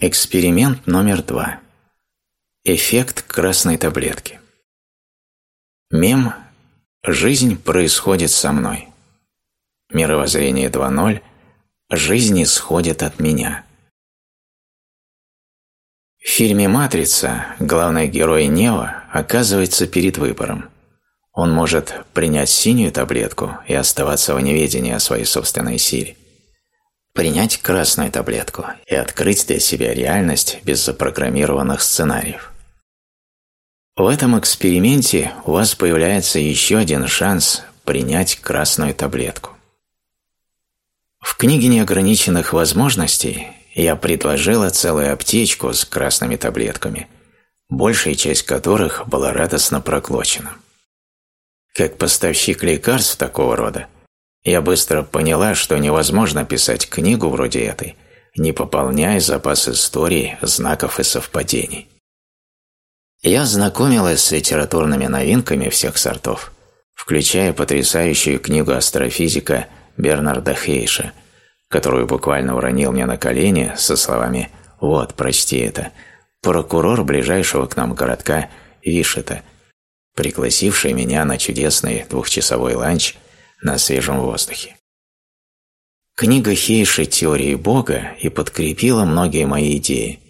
Эксперимент номер два. Эффект красной таблетки. Мем «Жизнь происходит со мной». Мировоззрение 2.0 «Жизнь исходит от меня». В фильме «Матрица» главный герой Нео оказывается перед выбором. Он может принять синюю таблетку и оставаться в неведении о своей собственной силе – принять красную таблетку и открыть для себя реальность без запрограммированных сценариев. В этом эксперименте у вас появляется еще один шанс принять красную таблетку. В книге неограниченных возможностей я предложила целую аптечку с красными таблетками, большая часть которых была радостно проглочена. Как поставщик лекарств такого рода, я быстро поняла, что невозможно писать книгу вроде этой, не пополняя запас истории, знаков и совпадений. Я знакомилась с литературными новинками всех сортов, включая потрясающую книгу астрофизика Бернарда Хейша, которую буквально уронил мне на колени со словами «Вот, прочти это», прокурор ближайшего к нам городка Вишета, пригласивший меня на чудесный двухчасовой ланч – на свежем воздухе. Книга Хейши «Теории Бога» и подкрепила многие мои идеи.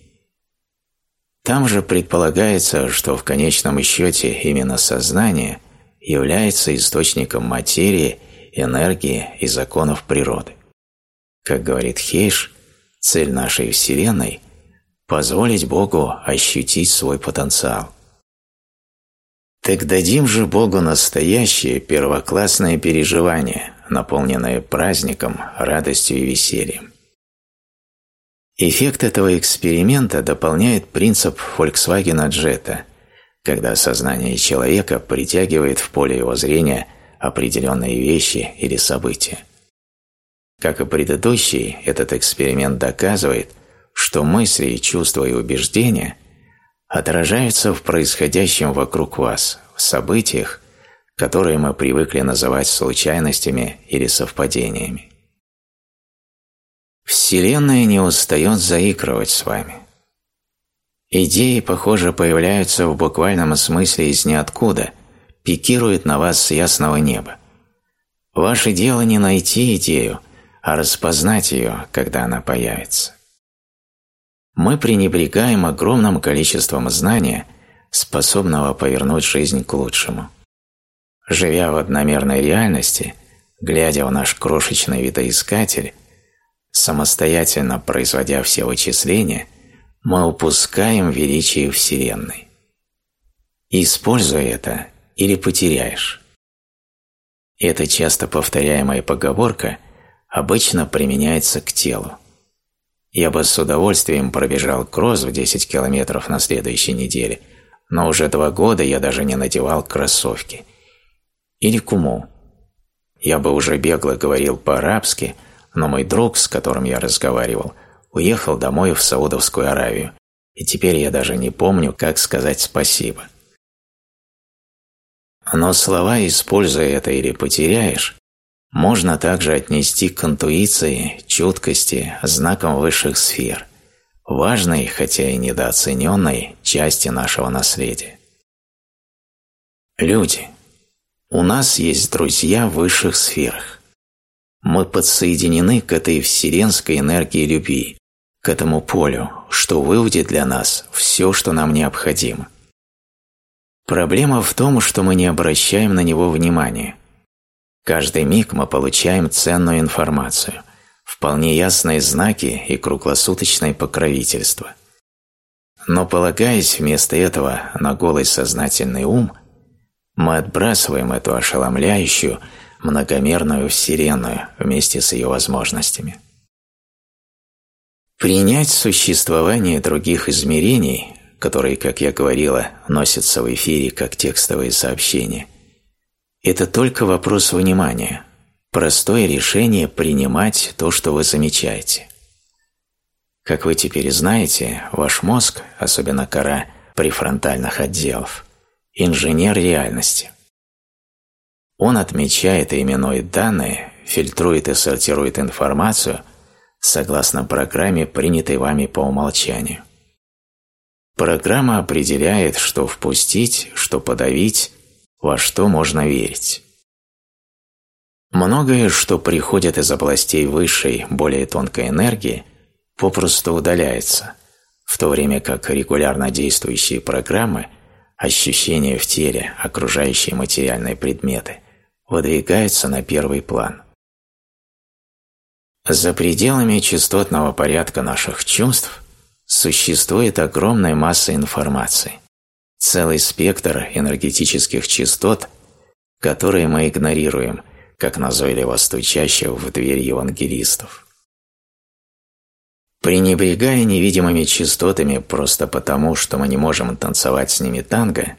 Там же предполагается, что в конечном счете именно сознание является источником материи, энергии и законов природы. Как говорит Хейш, цель нашей Вселенной – позволить Богу ощутить свой потенциал. Так дадим же Богу настоящее первоклассное переживание, наполненное праздником, радостью и весельем. Эффект этого эксперимента дополняет принцип Volkswagen Jetta, когда сознание человека притягивает в поле его зрения определенные вещи или события. Как и предыдущий, этот эксперимент доказывает, что мысли, чувства и убеждения – отражаются в происходящем вокруг вас, в событиях, которые мы привыкли называть случайностями или совпадениями. Вселенная не устает заигрывать с вами. Идеи, похоже, появляются в буквальном смысле из ниоткуда, пикируют на вас с ясного неба. Ваше дело не найти идею, а распознать ее, когда она появится мы пренебрегаем огромным количеством знания, способного повернуть жизнь к лучшему. Живя в одномерной реальности, глядя в наш крошечный видоискатель, самостоятельно производя все вычисления, мы упускаем величие Вселенной. Используй это, или потеряешь. Эта часто повторяемая поговорка обычно применяется к телу. Я бы с удовольствием пробежал кросс в 10 километров на следующей неделе, но уже два года я даже не надевал кроссовки. Или куму. Я бы уже бегло говорил по-арабски, но мой друг, с которым я разговаривал, уехал домой в Саудовскую Аравию, и теперь я даже не помню, как сказать спасибо. Но слова «используй это или потеряешь» можно также отнести к интуиции, чуткости, знакам высших сфер, важной, хотя и недооцененной, части нашего наследия. Люди. У нас есть друзья в высших сферах. Мы подсоединены к этой вселенской энергии любви, к этому полю, что выводит для нас все, что нам необходимо. Проблема в том, что мы не обращаем на него внимания – Каждый миг мы получаем ценную информацию, вполне ясные знаки и круглосуточное покровительство. Но полагаясь вместо этого на голый сознательный ум, мы отбрасываем эту ошеломляющую, многомерную вселенную вместе с ее возможностями. Принять существование других измерений, которые, как я говорила, носятся в эфире как текстовые сообщения – это только вопрос внимания, простое решение принимать то, что вы замечаете. Как вы теперь знаете, ваш мозг, особенно кора префронтальных отделов, инженер реальности. Он отмечает и именует данные, фильтрует и сортирует информацию, согласно программе, принятой вами по умолчанию. Программа определяет, что впустить, что подавить, во что можно верить. Многое, что приходит из областей высшей, более тонкой энергии, попросту удаляется, в то время как регулярно действующие программы, ощущения в теле, окружающие материальные предметы, выдвигаются на первый план. За пределами частотного порядка наших чувств существует огромная масса информации, целый спектр энергетических частот, которые мы игнорируем – как назойливо стучащих в дверь евангелистов. Пренебрегая невидимыми частотами просто потому, что мы не можем танцевать с ними танго,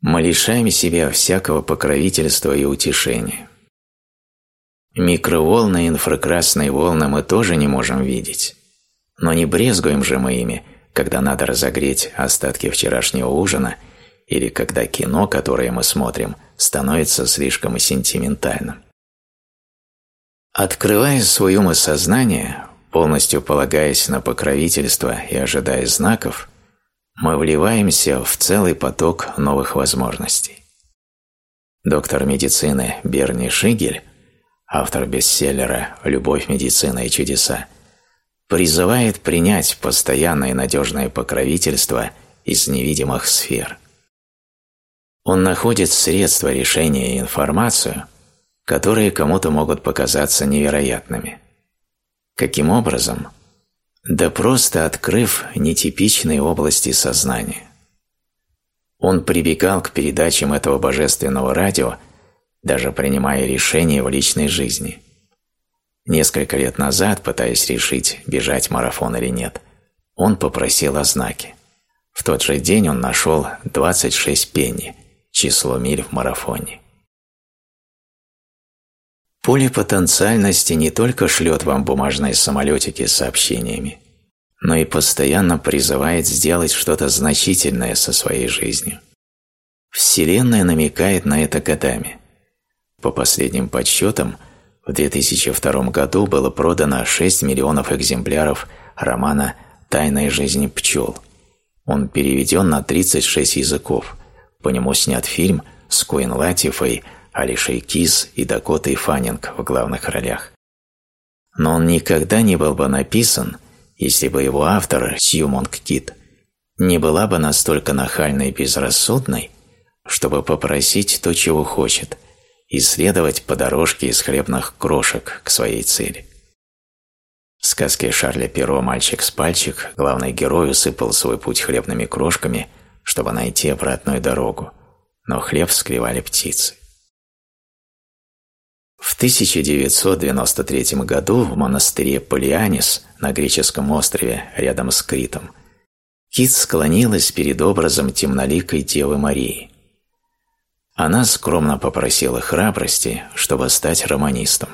мы лишаем себя всякого покровительства и утешения. Микроволны и инфракрасные волны мы тоже не можем видеть, но не брезгуем же мы ими, когда надо разогреть остатки вчерашнего ужина или когда кино, которое мы смотрим, становится слишком сентиментальным. Открывая свое умосознание, полностью полагаясь на покровительство и ожидая знаков, мы вливаемся в целый поток новых возможностей. Доктор медицины Берни Шигель, автор бестселлера «Любовь, медицина и чудеса», призывает принять постоянное надежное покровительство из невидимых сфер. Он находит средства решения и информацию, которые кому-то могут показаться невероятными. Каким образом? Да просто открыв нетипичные области сознания. Он прибегал к передачам этого божественного радио, даже принимая решения в личной жизни. Несколько лет назад, пытаясь решить, бежать марафон или нет, он попросил о знаке. В тот же день он нашел 26 пенни, число миль в марафоне. Поле потенциальности не только шлет вам бумажные самолетики с сообщениями, но и постоянно призывает сделать что-то значительное со своей жизнью. Вселенная намекает на это годами. По последним подсчетам, в 2002 году было продано 6 миллионов экземпляров романа «Тайная жизнь пчел». Он переведен на 36 языков. По нему снят фильм с Куин Латифой Алишей Кис и Дакотой Фаннинг в главных ролях. Но он никогда не был бы написан, если бы его автор, Сьюмонг Кит, не была бы настолько нахальной и безрассудной, чтобы попросить то, чего хочет, и следовать по дорожке из хлебных крошек к своей цели. В сказке Шарля Перо «Мальчик с пальчик» главный герой усыпал свой путь хлебными крошками, чтобы найти обратную дорогу, но хлеб скрывали птицы. В 1993 году в монастыре Полианис на греческом острове рядом с Критом Кит склонилась перед образом темноликой Девы Марии. Она скромно попросила храбрости, чтобы стать романистом.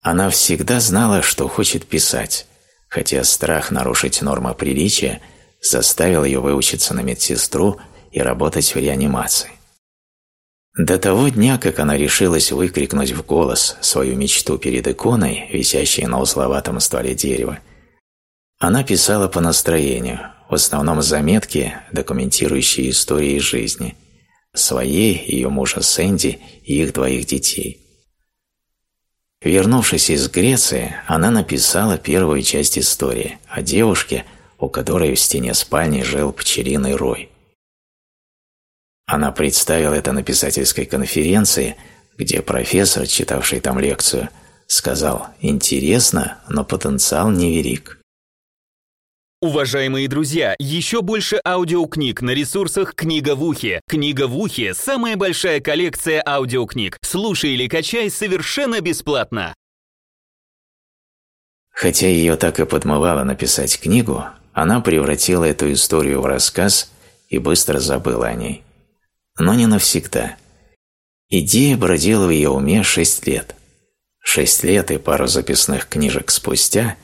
Она всегда знала, что хочет писать, хотя страх нарушить нормы приличия заставил ее выучиться на медсестру и работать в реанимации. До того дня, как она решилась выкрикнуть в голос свою мечту перед иконой, висящей на узловатом стволе дерева, она писала по настроению, в основном заметки, документирующие истории жизни, своей, ее мужа Сэнди и их двоих детей. Вернувшись из Греции, она написала первую часть истории о девушке, у которой в стене спальни жил пчелиный рой – она представила это на писательской конференции, где профессор, читавший там лекцию, сказал «Интересно, но потенциал невелик». Уважаемые друзья, еще больше аудиокниг на ресурсах «Книга в ухе». «Книга в ухе» — самая большая коллекция аудиокниг. Слушай или качай совершенно бесплатно. Хотя ее так и подмывало написать книгу, она превратила эту историю в рассказ и быстро забыла о ней но не навсегда. Идея бродила в ее уме шесть лет. Шесть лет и пару записных книжек спустя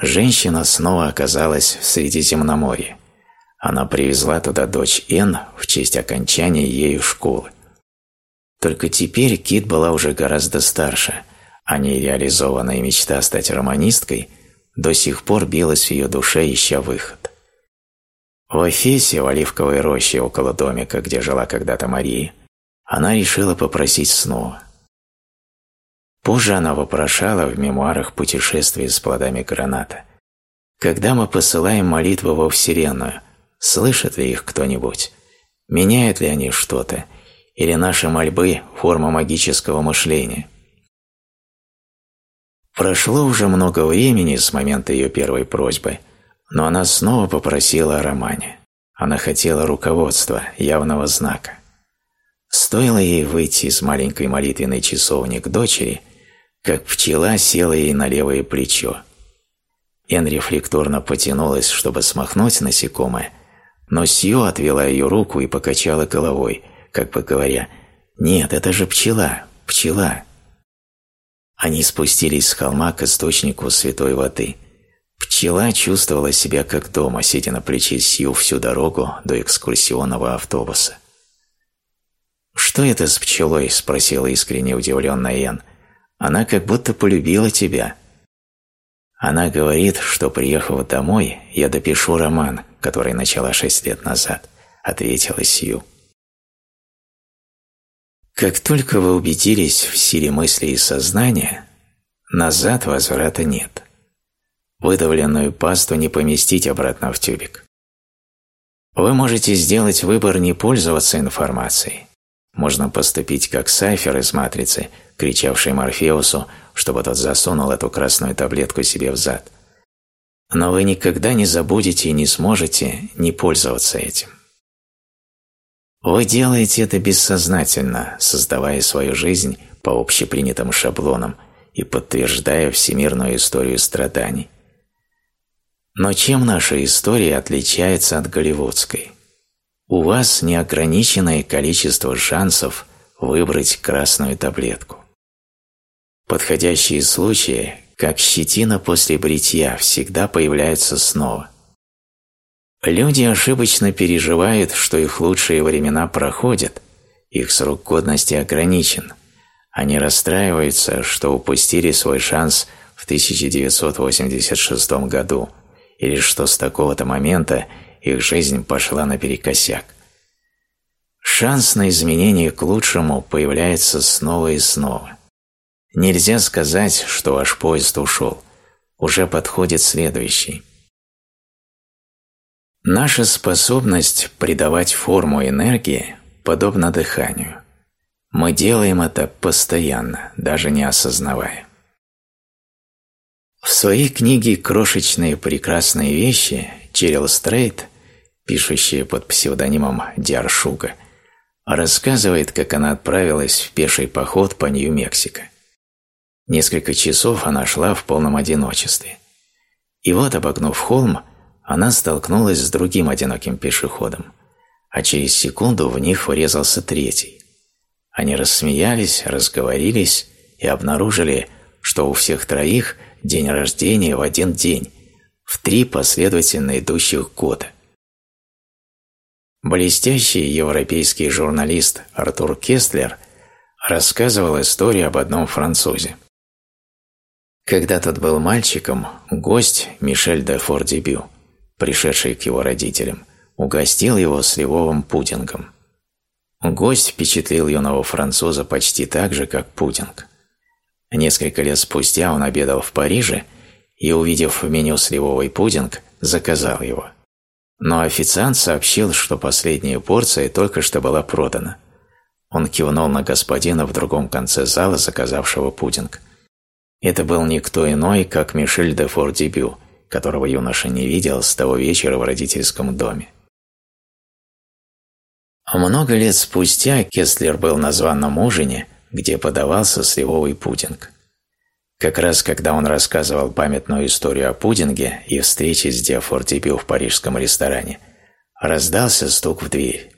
женщина снова оказалась в Средиземноморье. Она привезла туда дочь Н в честь окончания ею школы. Только теперь Кит была уже гораздо старше, а нереализованная мечта стать романисткой до сих пор билась в ее душе, ища выход. В Эфесе, в оливковой роще около домика, где жила когда-то Мария, она решила попросить снова. Позже она вопрошала в мемуарах путешествия с плодами граната. Когда мы посылаем молитвы во Вселенную, слышит ли их кто-нибудь? Меняют ли они что-то? Или наши мольбы – форма магического мышления? Прошло уже много времени с момента ее первой просьбы, но она снова попросила о романе. Она хотела руководства, явного знака. Стоило ей выйти из маленькой молитвенной часовни к дочери, как пчела села ей на левое плечо. Эн рефлекторно потянулась, чтобы смахнуть насекомое, но Сью отвела ее руку и покачала головой, как бы говоря, «Нет, это же пчела, пчела». Они спустились с холма к источнику святой воды. Пчела чувствовала себя как дома, сидя на плече Сью всю дорогу до экскурсионного автобуса. «Что это с пчелой?» – спросила искренне удивленная Энн. «Она как будто полюбила тебя». Она говорит, что, приехав домой, я допишу роман, который начала шесть лет назад, ответила Сью. Как только вы убедились в силе мысли и сознания, назад возврата нет. Выдавленную пасту не поместить обратно в тюбик. Вы можете сделать выбор не пользоваться информацией, можно поступить как Сайфер из «Матрицы», кричавший Морфеусу, чтобы тот засунул эту красную таблетку себе в зад. Но вы никогда не забудете и не сможете не пользоваться этим. Вы делаете это бессознательно, создавая свою жизнь по общепринятым шаблонам и подтверждая всемирную историю страданий. Но чем наша история отличается от голливудской? У вас неограниченное количество шансов выбрать красную таблетку. Подходящие случаи, как щетина после бритья, всегда появляются снова. Люди ошибочно переживают, что их лучшие времена проходят, их срок годности ограничен. Они расстраиваются, что упустили свой шанс в 1986 году или что с такого-то момента их жизнь пошла наперекосяк. Шанс на изменение к лучшему появляется снова и снова. Нельзя сказать, что ваш поезд ушел. Уже подходит следующий. Наша способность придавать форму энергии подобна дыханию. Мы делаем это постоянно, даже не осознавая. В своей книге «Крошечные прекрасные вещи» Черил Стрейт пишущая под псевдонимом Диаршуга, рассказывает, как она отправилась в пеший поход по Нью-Мексико. Несколько часов она шла в полном одиночестве. И вот, обогнув холм, она столкнулась с другим одиноким пешеходом, а через секунду в них врезался третий. Они рассмеялись, разговорились и обнаружили, что у всех троих день рождения в один день, в три последовательно идущих года – Блестящий европейский журналист Артур Кестлер рассказывал историю об одном французе. Когда тот был мальчиком, гость Мишель де Фордебю, пришедший к его родителям, угостил его сливовым пудингом. Гость впечатлил юного француза почти так же, как пудинг. Несколько лет спустя он обедал в Париже и, увидев в меню сливовый пудинг, заказал его – но официант сообщил, что последняя порция только что была продана. Он кивнул на господина в другом конце зала, заказавшего пудинг. Это был никто иной, как Мишель де Фордебю, которого юноша не видел с того вечера в родительском доме. Много лет спустя Кестлер был на званом ужине, где подавался сливовый пудинг. Как раз когда он рассказывал памятную историю о пудинге и встрече с Диафортипио в парижском ресторане, раздался стук в дверь.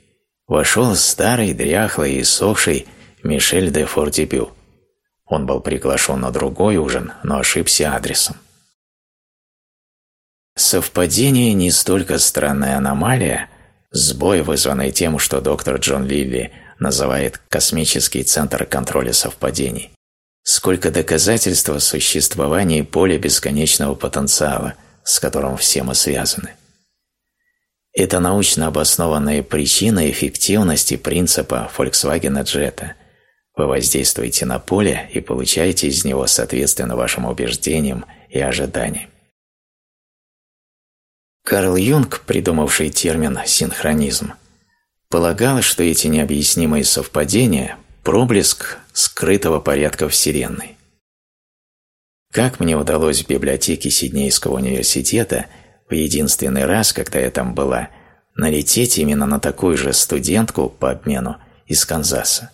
Вошел старый, дряхлый и сохший Мишель де Фортипю. Он был приглашен на другой ужин, но ошибся адресом. Совпадение не столько странная аномалия, сбой, вызванный тем, что доктор Джон Лилли называет «космический центр контроля совпадений», сколько доказательств существования поля бесконечного потенциала, с которым все мы связаны. Это научно обоснованная причина эффективности принципа Volkswagen Jetta. Вы воздействуете на поле и получаете из него соответственно вашим убеждениям и ожиданиям. Карл Юнг, придумавший термин «синхронизм», полагал, что эти необъяснимые совпадения – проблеск скрытого порядка Вселенной. Как мне удалось в библиотеке Сиднейского университета – в единственный раз, когда я там была, налететь именно на такую же студентку по обмену из Канзаса.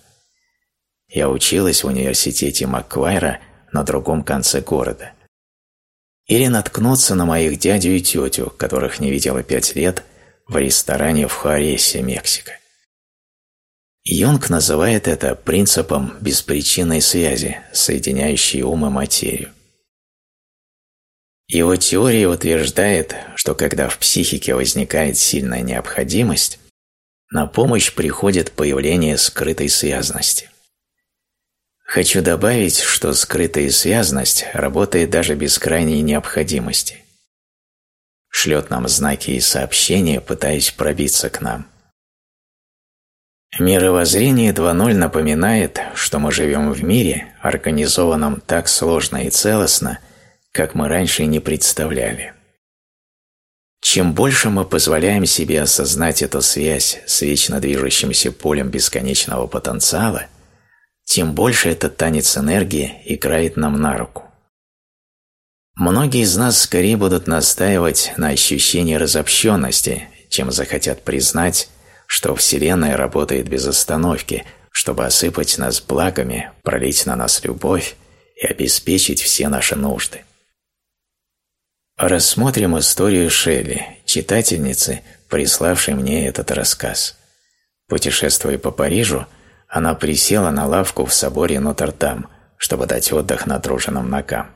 Я училась в университете Макквайра на другом конце города. Или наткнуться на моих дядю и тетю, которых не видела пять лет, в ресторане в Хуаресе, Мексика. Юнг называет это принципом беспричинной связи, соединяющей ум и материю. Его теория утверждает, что когда в психике возникает сильная необходимость, на помощь приходит появление скрытой связности. Хочу добавить, что скрытая связность работает даже без крайней необходимости. Шлет нам знаки и сообщения, пытаясь пробиться к нам. Мировоззрение 2.0 напоминает, что мы живем в мире, организованном так сложно и целостно, как мы раньше не представляли. Чем больше мы позволяем себе осознать эту связь с вечно движущимся полем бесконечного потенциала, тем больше этот танец энергии играет нам на руку. Многие из нас скорее будут настаивать на ощущении разобщенности, чем захотят признать, что Вселенная работает без остановки, чтобы осыпать нас благами, пролить на нас любовь и обеспечить все наши нужды. Рассмотрим историю Шелли, читательницы, приславшей мне этот рассказ. Путешествуя по Парижу, она присела на лавку в соборе Нотр-Дам, чтобы дать отдых натруженным ногам.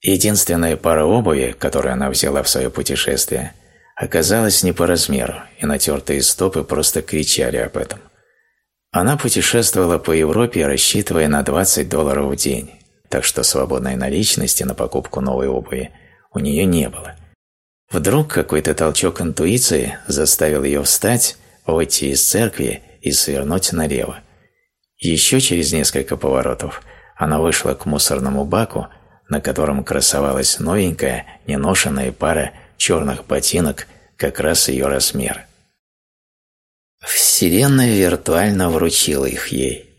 Единственная пара обуви, которую она взяла в свое путешествие, оказалась не по размеру, и натертые стопы просто кричали об этом. Она путешествовала по Европе, рассчитывая на 20 долларов в день, так что свободной наличности на покупку новой обуви – у нее не было. Вдруг какой-то толчок интуиции заставил ее встать, выйти из церкви и свернуть налево. Еще через несколько поворотов она вышла к мусорному баку, на котором красовалась новенькая, неношенная пара черных ботинок как раз ее размера. Вселенная виртуально вручила их ей.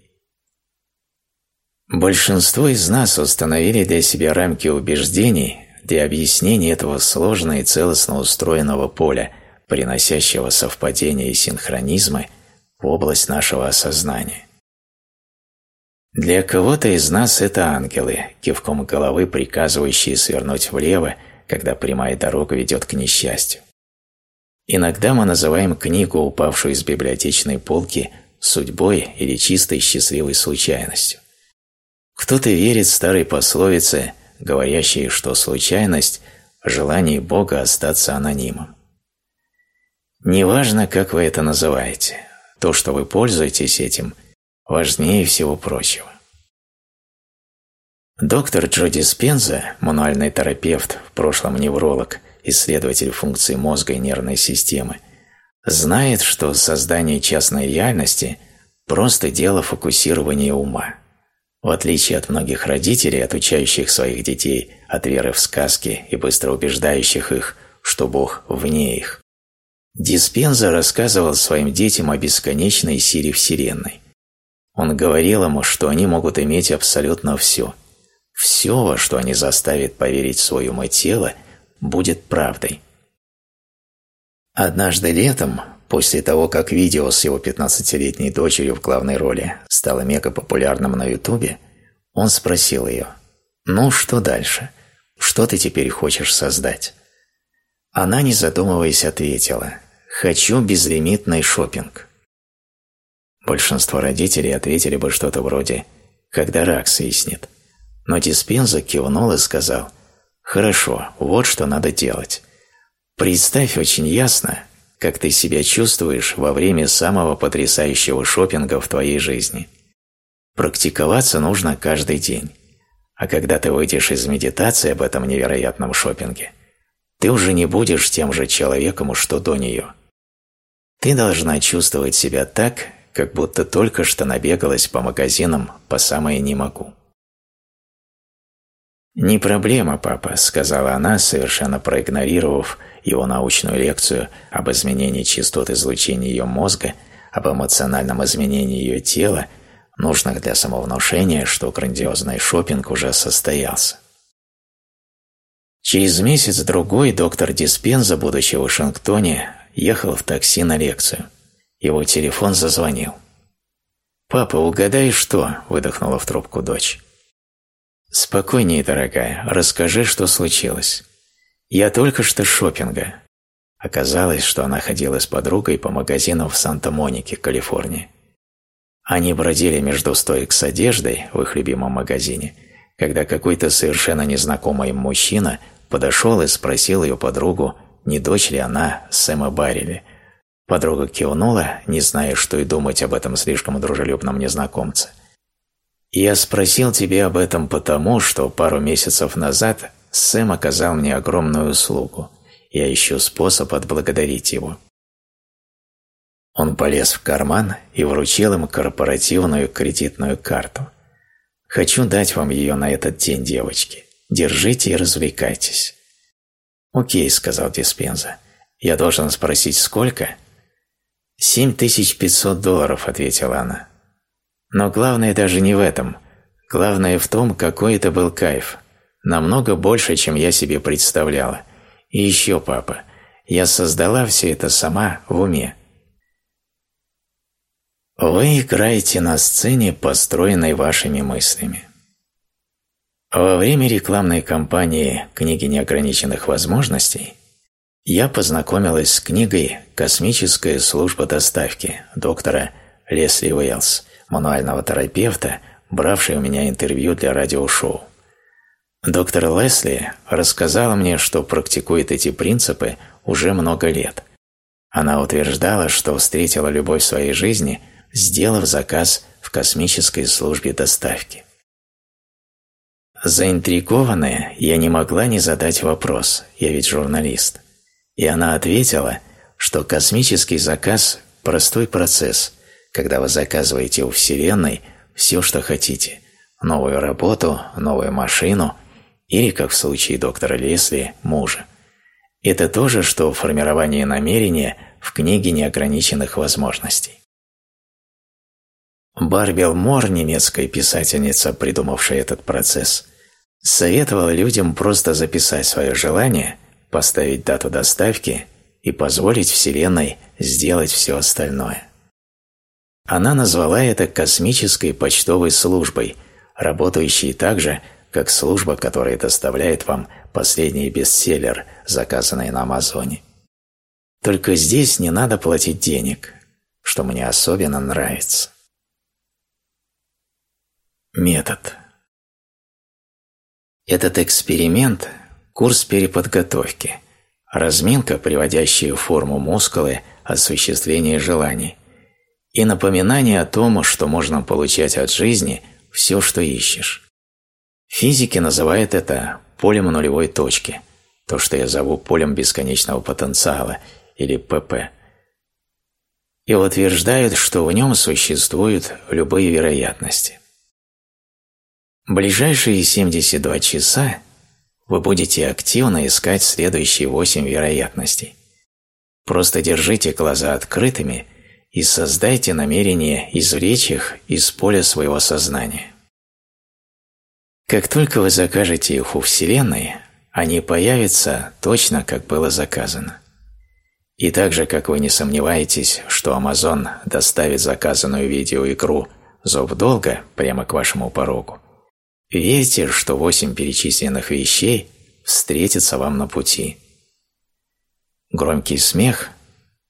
Большинство из нас установили для себя рамки убеждений, для объяснения этого сложно и целостно устроенного поля, приносящего совпадения и синхронизмы в область нашего осознания. Для кого-то из нас это ангелы, кивком головы приказывающие свернуть влево, когда прямая дорога ведет к несчастью. Иногда мы называем книгу, упавшую из библиотечной полки, судьбой или чистой счастливой случайностью. Кто-то верит старой пословице – говорящие, что случайность – желание Бога остаться анонимом. Неважно, как вы это называете, то, что вы пользуетесь этим, важнее всего прочего. Доктор Джо Диспенза, мануальный терапевт, в прошлом невролог, исследователь функций мозга и нервной системы, знает, что создание частной реальности – просто дело фокусирования ума. В отличие от многих родителей, отучающих своих детей от веры в сказки и быстро убеждающих их, что Бог вне их, Диспенза рассказывал своим детям о бесконечной силе Вселенной. Он говорил ему, что они могут иметь абсолютно все. Все, во что они заставят поверить свое ум тело, будет правдой. Однажды летом После того, как видео с его 15-летней дочерью в главной роли стало мега популярным на ютубе, он спросил ее, «Ну, что дальше? Что ты теперь хочешь создать?» Она, не задумываясь, ответила, «Хочу безлимитный шопинг». Большинство родителей ответили бы что-то вроде «Когда рак свистнет». Но Диспенза кивнул и сказал, «Хорошо, вот что надо делать. Представь очень ясно, как ты себя чувствуешь во время самого потрясающего шопинга в твоей жизни. Практиковаться нужно каждый день. А когда ты выйдешь из медитации об этом невероятном шопинге, ты уже не будешь тем же человеком, что до нее. Ты должна чувствовать себя так, как будто только что набегалась по магазинам по самое не могу. «Не проблема, папа», – сказала она, совершенно проигнорировав его научную лекцию об изменении частот излучения ее мозга, об эмоциональном изменении ее тела, нужных для самовнушения, что грандиозный шопинг уже состоялся. Через месяц-другой доктор Диспенза, будучи в Вашингтоне, ехал в такси на лекцию. Его телефон зазвонил. «Папа, угадай, что?» – выдохнула в трубку дочь. «Спокойнее, дорогая, расскажи, что случилось. Я только что шопинга». Оказалось, что она ходила с подругой по магазинам в Санта-Монике, Калифорния. Они бродили между стоек с одеждой в их любимом магазине, когда какой-то совершенно незнакомый им мужчина подошел и спросил ее подругу, не дочь ли она Сэма Баррели. Подруга кивнула, не зная, что и думать об этом слишком дружелюбном незнакомце – я спросил тебя об этом потому, что пару месяцев назад Сэм оказал мне огромную услугу. Я ищу способ отблагодарить его. Он полез в карман и вручил им корпоративную кредитную карту. Хочу дать вам ее на этот день, девочки. Держите и развлекайтесь. Окей, сказал Диспенза. Я должен спросить, сколько? Семь тысяч пятьсот долларов, ответила она. Но главное даже не в этом. Главное в том, какой это был кайф. Намного больше, чем я себе представляла. И еще, папа, я создала все это сама в уме. Вы играете на сцене, построенной вашими мыслями. Во время рекламной кампании «Книги неограниченных возможностей» я познакомилась с книгой «Космическая служба доставки» доктора Лесли Уэллс – мануального терапевта, бравшей у меня интервью для радиошоу. Доктор Лесли рассказала мне, что практикует эти принципы уже много лет. Она утверждала, что встретила любовь своей жизни, сделав заказ в космической службе доставки. Заинтригованная, я не могла не задать вопрос, я ведь журналист. И она ответила, что космический заказ – простой процесс, когда вы заказываете у Вселенной все, что хотите – новую работу, новую машину или, как в случае доктора Лесли, мужа. Это то же, что формирование намерения в книге неограниченных возможностей. Барбел Мор, немецкая писательница, придумавшая этот процесс, советовала людям просто записать свое желание, поставить дату доставки и позволить Вселенной сделать все остальное. Она назвала это космической почтовой службой, работающей так же, как служба, которая доставляет вам последний бестселлер, заказанный на Амазоне. Только здесь не надо платить денег, что мне особенно нравится. Метод. Этот эксперимент – курс переподготовки, разминка, приводящая в форму мускулы осуществление желаний – и напоминание о том, что можно получать от жизни все, что ищешь. Физики называют это полем нулевой точки, то, что я зову полем бесконечного потенциала, или ПП. И утверждают, что в нем существуют любые вероятности. Ближайшие 72 часа вы будете активно искать следующие 8 вероятностей. Просто держите глаза открытыми – и создайте намерение извлечь их из поля своего сознания. Как только вы закажете их у Вселенной, они появятся точно, как было заказано. И так же, как вы не сомневаетесь, что Amazon доставит заказанную видеоигру «Зов долга» прямо к вашему порогу, верьте, что восемь перечисленных вещей встретятся вам на пути. Громкий смех,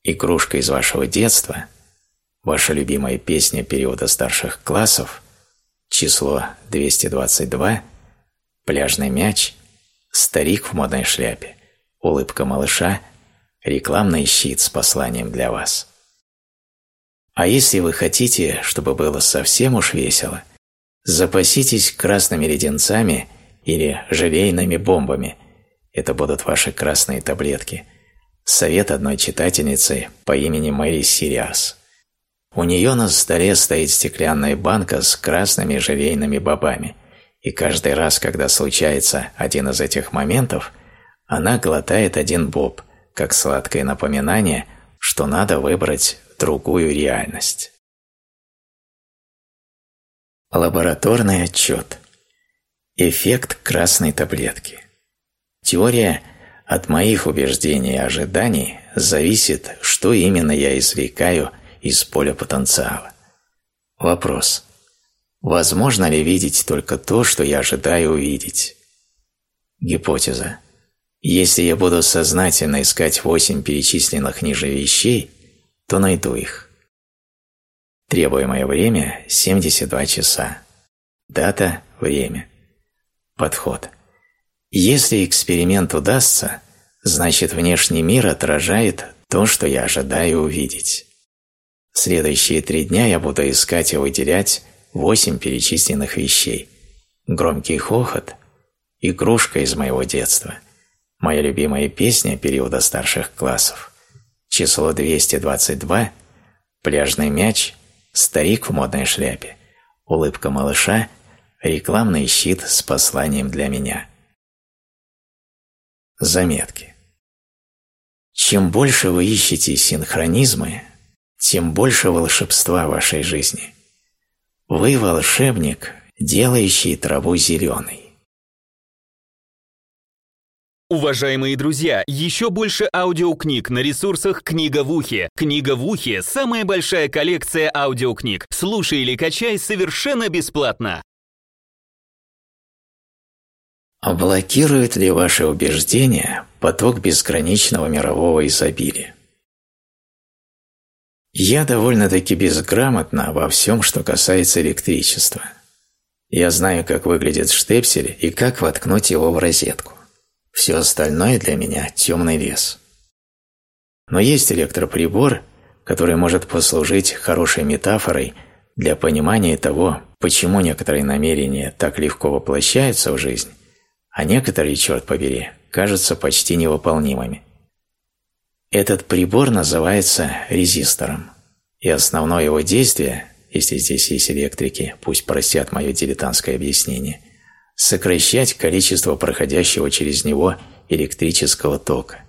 игрушка из вашего детства – Ваша любимая песня периода старших классов, число 222, пляжный мяч, старик в модной шляпе, улыбка малыша, рекламный щит с посланием для вас. А если вы хотите, чтобы было совсем уж весело, Запаситесь красными леденцами или желейными бомбами. Это будут ваши красные таблетки. Совет одной читательницы по имени Мэри Сириас. У нее на столе стоит стеклянная банка с красными желейными бобами, и каждый раз, когда случается один из этих моментов, она глотает один боб, как сладкое напоминание, что надо выбрать другую реальность. Лабораторный отчет. Эффект красной таблетки. Теория от моих убеждений и ожиданий зависит, что именно я извлекаю из поля потенциала. Вопрос. Возможно ли видеть только то, что я ожидаю увидеть? Гипотеза. Если я буду сознательно искать восемь перечисленных ниже вещей, то найду их. Требуемое время – 72 часа. Дата – время. Подход. Если эксперимент удастся, значит внешний мир отражает то, что я ожидаю увидеть. Следующие три дня я буду искать и выделять восемь перечисленных вещей. Громкий хохот, игрушка из моего детства, моя любимая песня периода старших классов, число 222, пляжный мяч – старик в модной шляпе, улыбка малыша, рекламный щит с посланием для меня. Заметки. Чем больше вы ищете синхронизмы, тем больше волшебства в вашей жизни. Вы волшебник, делающий траву зеленой. Уважаемые друзья, еще больше аудиокниг на ресурсах «Книга в ухе». «Книга в ухе» — самая большая коллекция аудиокниг. Слушай или качай совершенно бесплатно. Блокирует ли ваши убеждения поток безграничного мирового изобилия? Я довольно-таки безграмотна во всем, что касается электричества. Я знаю, как выглядит штепсель и как воткнуть его в розетку. Все остальное для меня – темный лес. Но есть электроприбор, который может послужить хорошей метафорой для понимания того, почему некоторые намерения так легко воплощаются в жизнь, а некоторые, черт побери, кажутся почти невыполнимыми. Этот прибор называется резистором, и основное его действие, если здесь есть электрики, пусть простят мое дилетантское объяснение – сокращать количество проходящего через него электрического тока.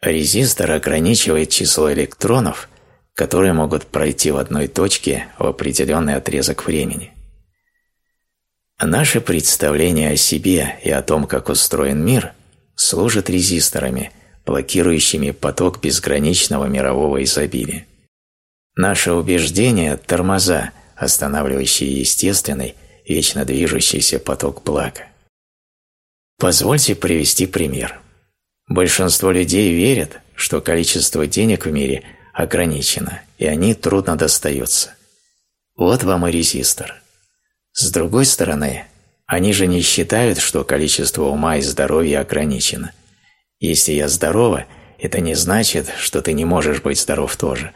Резистор ограничивает число электронов, которые могут пройти в одной точке в определенный отрезок времени. Наше представление о себе и о том, как устроен мир, служит резисторами, блокирующими поток безграничного мирового изобилия. Наше убеждение – тормоза, останавливающие естественный вечно движущийся поток блага. Позвольте привести пример. Большинство людей верят, что количество денег в мире ограничено, и они трудно достаются. Вот вам и резистор. С другой стороны, они же не считают, что количество ума и здоровья ограничено. Если я здорова, это не значит, что ты не можешь быть здоров тоже.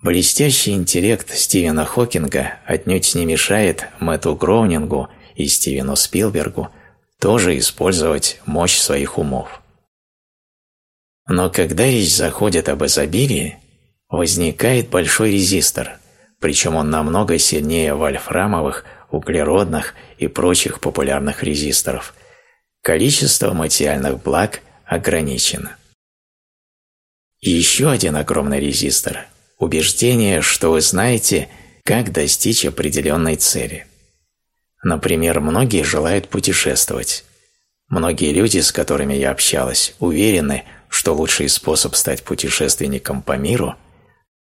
Блестящий интеллект Стивена Хокинга отнюдь не мешает Мэтту Гроунингу и Стивену Спилбергу тоже использовать мощь своих умов. Но когда речь заходит об изобилии, возникает большой резистор, причем он намного сильнее вольфрамовых, углеродных и прочих популярных резисторов. Количество материальных благ ограничено. Еще один огромный резистор – убеждение, что вы знаете, как достичь определенной цели. Например, многие желают путешествовать. Многие люди, с которыми я общалась, уверены, что лучший способ стать путешественником по миру –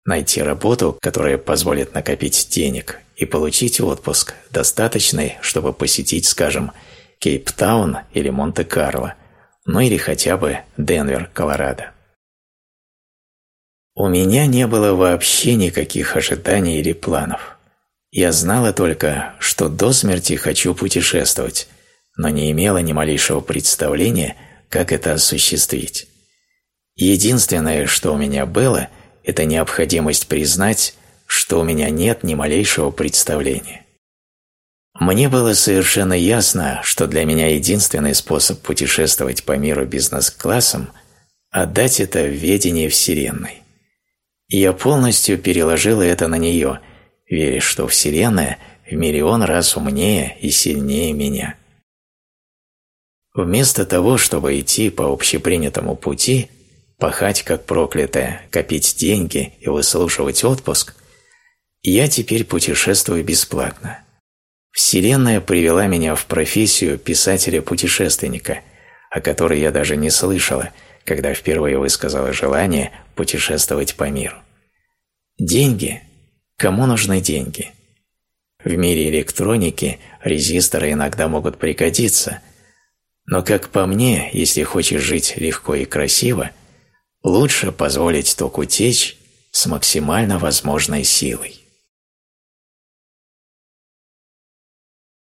найти работу, которая позволит накопить денег и получить отпуск, достаточный, чтобы посетить, скажем, Кейптаун или Монте-Карло, ну или хотя бы Денвер, Колорадо. У меня не было вообще никаких ожиданий или планов. Я знала только, что до смерти хочу путешествовать, но не имела ни малейшего представления, как это осуществить. Единственное, что у меня было, это необходимость признать, что у меня нет ни малейшего представления. Мне было совершенно ясно, что для меня единственный способ путешествовать по миру бизнес-классом – отдать это в ведение Вселенной. Я полностью переложил это на нее, веря, что Вселенная в миллион раз умнее и сильнее меня. Вместо того, чтобы идти по общепринятому пути, пахать как проклятая, копить деньги и выслушивать отпуск, я теперь путешествую бесплатно. Вселенная привела меня в профессию писателя-путешественника, о которой я даже не слышала, когда впервые высказала желание путешествовать по миру. Деньги? Кому нужны деньги? В мире электроники резисторы иногда могут пригодиться, но, как по мне, если хочешь жить легко и красиво, лучше позволить току течь с максимально возможной силой.